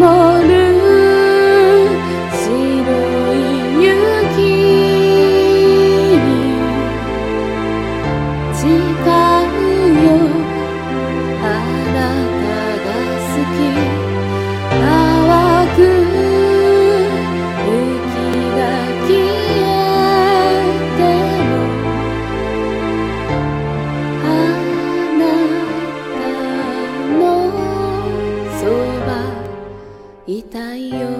時間いたいよ」「